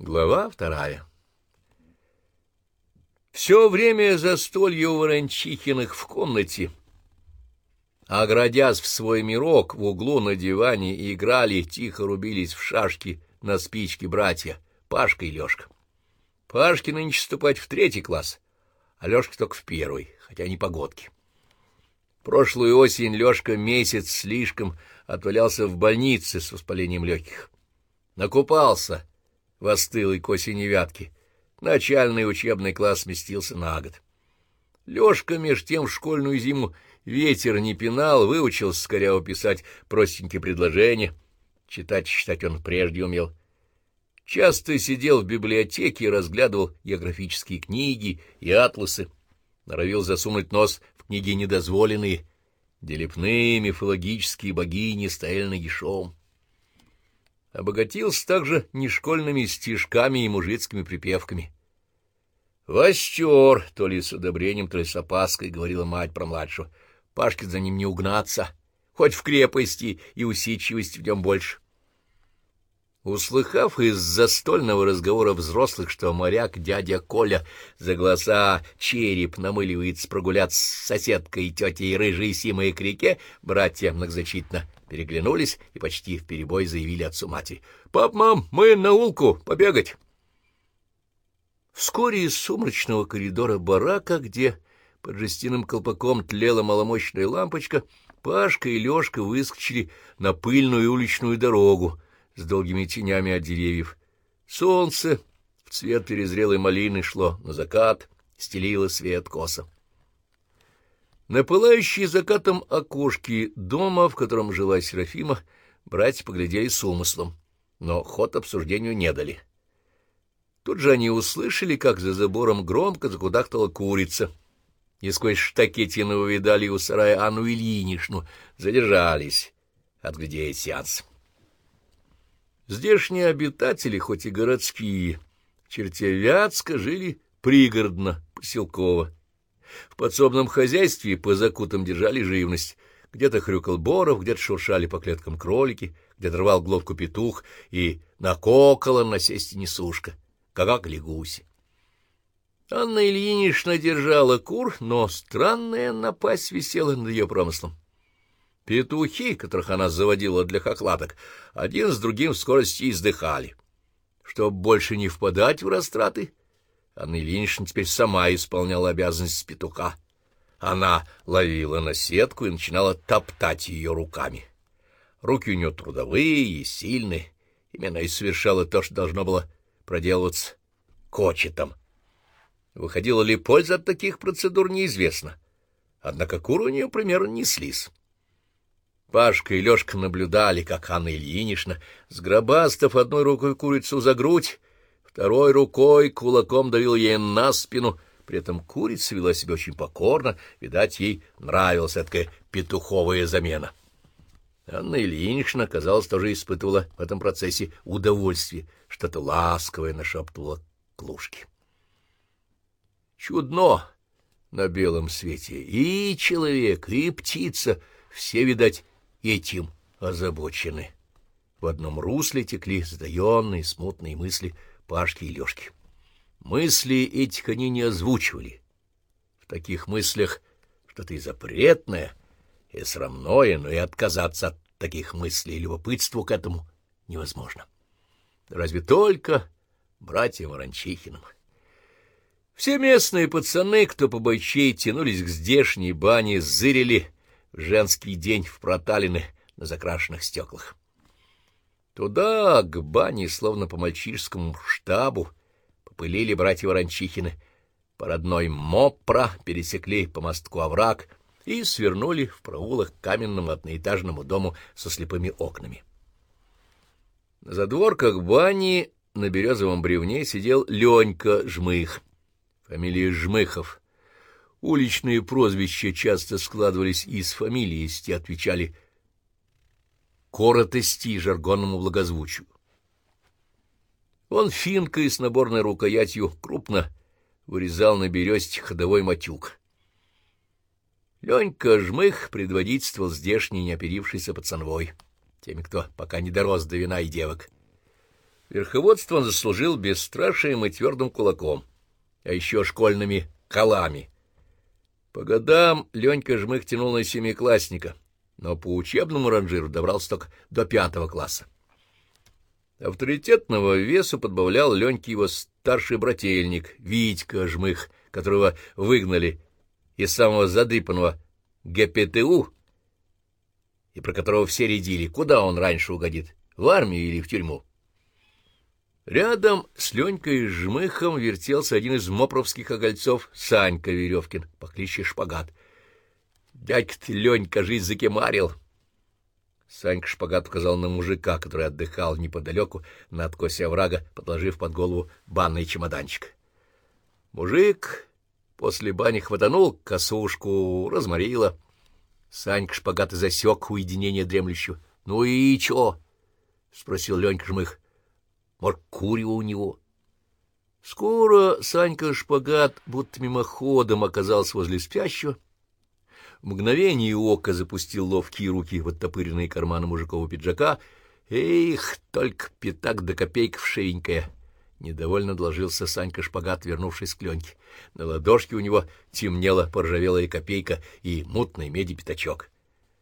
Глава вторая Все время застолья у Ворончихиных в комнате, оградясь в свой мирок, в углу на диване играли, тихо рубились в шашки на спичке братья Пашка и Лёшка. Пашке нынче вступать в третий класс, а Лёшка только в первый, хотя не погодки. Прошлую осень Лёшка месяц слишком отвалялся в больнице с воспалением легких. Накупался — в остылой к осени вятки. Начальный учебный класс сместился на год. Лёшка меж тем в школьную зиму ветер не пинал, выучился скорее писать простенькие предложения. Читать читать он прежде умел. Часто сидел в библиотеке и разглядывал географические книги и атласы. Норовил засунуть нос в книги недозволенные, где мифологические богини стояли нагишом обогатился также нешкольными стишками и мужицкими припевками. «Востер!» — то ли с одобрением, то ли с опаской, — говорила мать про младшего. «Пашке за ним не угнаться, хоть в крепости и усидчивости в нем больше». Услыхав из застольного разговора взрослых, что моряк дядя Коля за глаза череп намыливается прогуляться с соседкой тетей рыжей Симой к реке, братья многозначительно переглянулись и почти в перебой заявили отцу матери. — Пап, мам, мы на улку побегать. Вскоре из сумрачного коридора барака, где под жестяным колпаком тлела маломощная лампочка, Пашка и Лёшка выскочили на пыльную уличную дорогу с долгими тенями от деревьев. Солнце в цвет перезрелой малины шло на закат, стелило свет коса. На пылающие закатом окошки дома, в котором жила Серафима, братья поглядели с умыслом, но ход обсуждению не дали. Тут же они услышали, как за забором громко закудахтала курица, и сквозь штакетину увидали у сарая Анну Ильинишну, задержались, отглядеть сеанс. Здешние обитатели, хоть и городские, чертевятска жили пригородно, поселково. В подсобном хозяйстве по закутам держали живность. Где-то хрюкал боров, где-то шуршали по клеткам кролики, где-то глотку петух и накокала на сесте несушка, какакали гуси. Анна Ильинична держала кур, но странная напасть висела над ее промыслом. Петухи, которых она заводила для хохлаток, один с другим в скорости издыхали. Чтобы больше не впадать в растраты, Анна Ильинична теперь сама исполняла обязанность петуха. Она ловила на сетку и начинала топтать ее руками. Руки у нее трудовые и сильные. Именно и совершала то, что должно было проделываться кочетом. Выходила ли польза от таких процедур, неизвестно. Однако куры у нее, примерно, неслись. Пашка и Лёшка наблюдали, как Анна Ильинична, сгробастав одной рукой курицу за грудь, второй рукой кулаком давил ей на спину, при этом курица вела себя очень покорно, видать, ей нравилась такая петуховая замена. Анна Ильинична, казалось, тоже испытывала в этом процессе удовольствие, что-то ласковое нашептывала клушки. Чудно на белом свете и человек, и птица, все, видать, этим озабочены. В одном русле текли задаенные смутные мысли — Пашки и Лёшки. Мысли этих они не озвучивали. В таких мыслях что-то и запретное, и срамное, но и отказаться от таких мыслей и любопытству к этому невозможно. Разве только братьям Ворончихиным. Все местные пацаны, кто побойчей, тянулись к здешней бане, зырили в женский день в проталины на закрашенных стеклах. Туда, к бане, словно по мальчишскому штабу, попылили братья Ворончихины. По родной Мопра пересекли по мостку овраг и свернули в проулок к каменному одноэтажному дому со слепыми окнами. На задворках бани на березовом бревне сидел Ленька Жмых, фамилия Жмыхов. Уличные прозвища часто складывались из фамилии, если отвечали коротости и жаргонному благозвучию. Он финкой с наборной рукоятью крупно вырезал на бересте ходовой матюк. Ленька Жмых предводительствовал здешний неоперившийся пацанвой, теми, кто пока не дорос до вина и девок. Верховодство он заслужил бесстрашием и твердым кулаком, а еще школьными колами. По годам Ленька Жмых тянул на семиклассника, но по учебному ранжиру добрался только до пятого класса. Авторитетного весу подбавлял Леньке его старший брательник Витька Жмых, которого выгнали из самого задрипанного ГПТУ, и про которого все рядили, куда он раньше угодит, в армию или в тюрьму. Рядом с Ленькой Жмыхом вертелся один из мопровских огольцов, Санька Веревкин, по кличке Шпагат. «Дядька ты, Ленька, жизнь закемарил!» Санька Шпагат указал на мужика, который отдыхал неподалеку на откосе оврага, подложив под голову банный чемоданчик. Мужик после бани хватанул косушку, разморило. Санька Шпагат и засек уединение дремлющего. — Ну и чё? — спросил Ленька Жмых. Может, курево у него? Скоро Санька Шпагат будто мимоходом оказался возле спящего. Мгновение ока запустил ловкие руки в оттопыренные карманы мужикова пиджака. Эх, только пятак да копейка вшивенькая! Недовольно доложился Санька Шпагат, вернувшись к Леньке. На ладошке у него темнела поржавелая копейка и мутный меди пятачок.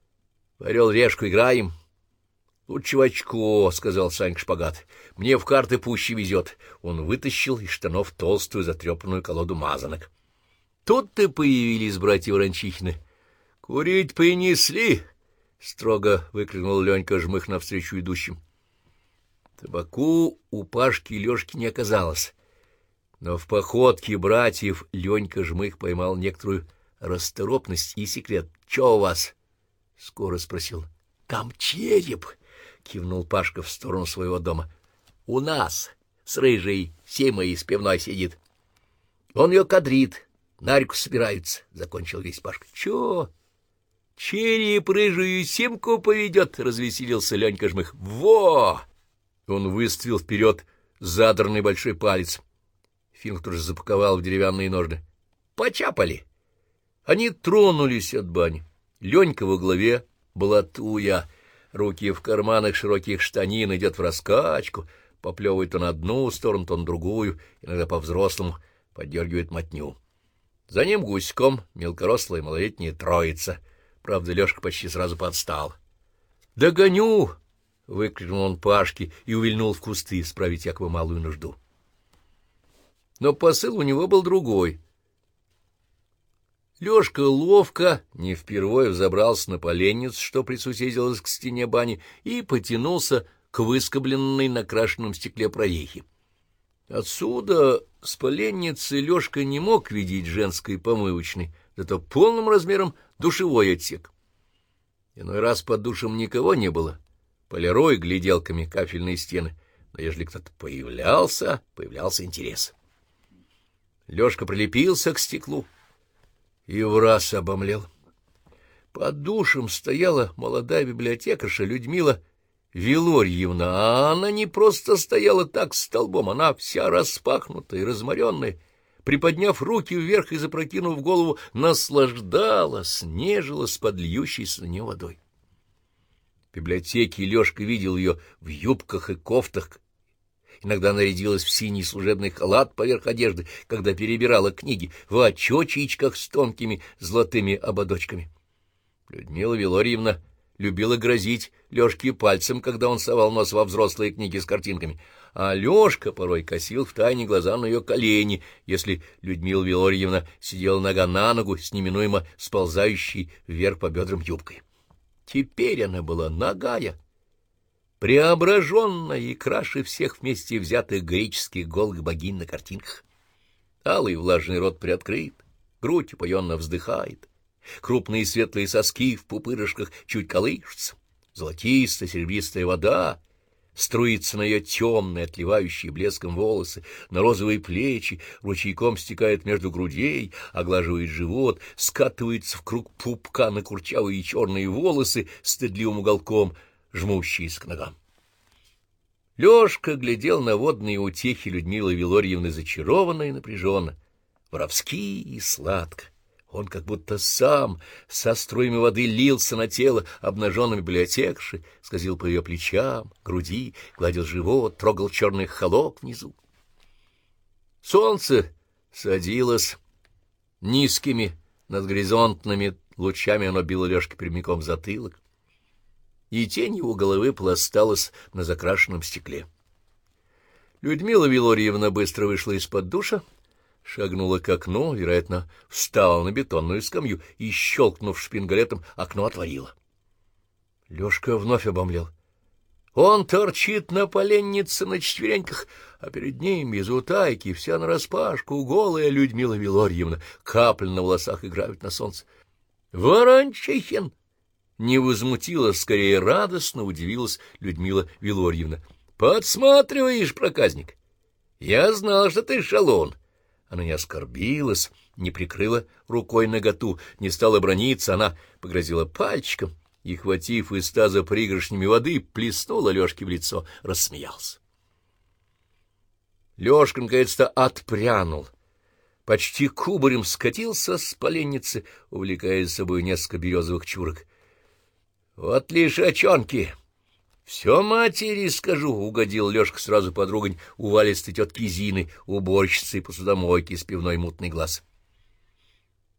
— Орел решку играем? —— Лучше в очко, — сказал Санька Шпагат. — Мне в карты пуще везет. Он вытащил из штанов толстую затрепанную колоду мазанок. Тут-то появились братья Ворончихины. — Курить принесли! — строго выкрикнул Ленька, жмых навстречу идущим. Табаку у Пашки и Лёшки не оказалось. Но в походке братьев Ленька жмых поймал некоторую расторопность и секрет. — Чё у вас? — скоро спросил. — Там череп! —— кивнул Пашка в сторону своего дома. — У нас с рыжей Симой из пивной сидит. Он ее кадрит, на реку собирается, — закончил весь Пашка. — Чё? Череп рыжую Симку поведет, — развеселился Ленька Жмых. — Во! Он выставил вперед задранный большой палец. Финк тут же запаковал в деревянные ножны. — Почапали! Они тронулись от бани. Ленька во главе была туя — руки в карманах широких штанин, идет в раскачку, поплевывает то на одну сторону, то на другую, иногда по-взрослому поддергивает мотню. За ним гуськом мелкорослая малолетняя троица. Правда, Лёшка почти сразу подстал. «Догоню!» — выкрикнул он Пашке и увильнул в кусты справить якобы малую нужду. Но посыл у него был другой — Лёшка ловко, не впервые взобрался на поленниц, что присуседилось к стене бани, и потянулся к выскобленной на крашенном стекле проехе. Отсюда с поленницы Лёшка не мог видеть женской помывочной, зато полным размером душевой отсек. Иной раз под душем никого не было, полирой гляделками кафельные стены, но ежели кто-то появлялся, появлялся интерес. Лёшка прилепился к стеклу и в раз обомлел. Под душем стояла молодая библиотекарша Людмила Вилорьевна, а она не просто стояла так столбом, она вся распахнутая и разморенная, приподняв руки вверх и запрокинув голову, наслаждалась, нежилась под льющейся на нее водой. В библиотеке Лешка видел ее в юбках и кофтах, Иногда нарядилась в синий служебный халат поверх одежды, когда перебирала книги в очечечках с тонкими золотыми ободочками. Людмила Вилорьевна любила грозить Лёшке пальцем, когда он совал нос во взрослые книги с картинками, а Лёшка порой косил в тайне глаза на ее колени, если Людмила Вилорьевна сидела нога на ногу с неминуемо сползающей вверх по бедрам юбкой. Теперь она была нагая, преображенная и краше всех вместе взятых греческих голых богинь на картинках. Алый влажный рот приоткрыт, грудь упоенно вздыхает, крупные светлые соски в пупырышках чуть колышутся, золотистая серебристая вода струится на ее темные, отливающие блеском волосы, на розовые плечи, ручейком стекает между грудей, оглаживает живот, скатывается в круг пупка на курчавые черные волосы стыдливым уголком — жмущиеся к ногам. Лёшка глядел на водные утехи Людмилы Вилорьевны зачарованно и напряженно, воровски и сладко, Он как будто сам со струями воды лился на тело обнаженной библиотекши, скользил по ее плечам, груди, гладил живот, трогал черный холок внизу. Солнце садилось низкими над горизонтными лучами, оно било Лешке прямиком в затылок, и тень его головы пласталась на закрашенном стекле. Людмила Вилорьевна быстро вышла из-под душа, шагнула к окну, вероятно, встала на бетонную скамью и, щелкнув шпингалетом, окно отворила. Лёшка вновь обомлел. Он торчит на поленнице на четвереньках, а перед ним без утайки, вся нараспашку, голая Людмила Вилорьевна, капли на волосах играют на солнце. «Ворончихин!» Не возмутилась, скорее радостно удивилась Людмила Вилорьевна. «Подсматриваешь, проказник? Я знал, что ты шалун». Она не оскорбилась, не прикрыла рукой наготу, не стала брониться, она погрозила пальчиком и, хватив из таза пригоршнями воды, плеснула Лёшке в лицо, рассмеялся. Лёшка наконец-то отпрянул, почти кубарем скатился с поленницы, увлекая за собой несколько березовых чурок. — Вот лишь очонки! Все матери скажу, — угодил Лёшка сразу подругань увалистой тетки Зины, уборщицы посудомойки с пивной мутный глаз.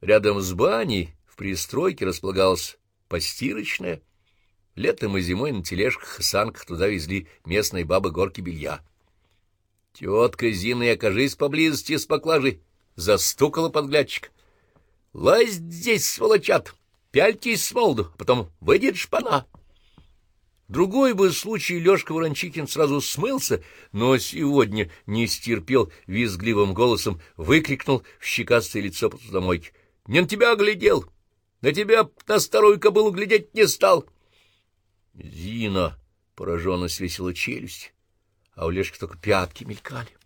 Рядом с баней в пристройке располагалась постирочная. Летом и зимой на тележках и санках туда везли местные бабы горки белья. Тетка Зина, окажись поблизости с поклажей, застукала подглядчик. — Лазь здесь, сволочат, пяльтесь с молоду, а потом выйдет шпана. Другой бы случай Лёшка Ворончикин сразу смылся, но сегодня не стерпел визгливым голосом, выкрикнул в щекастое лицо посудомойки. — Не на тебя глядел! На тебя на старую кобылу глядеть не стал! Зина пораженно свесила челюсть, а у Лешки только пятки мелькали.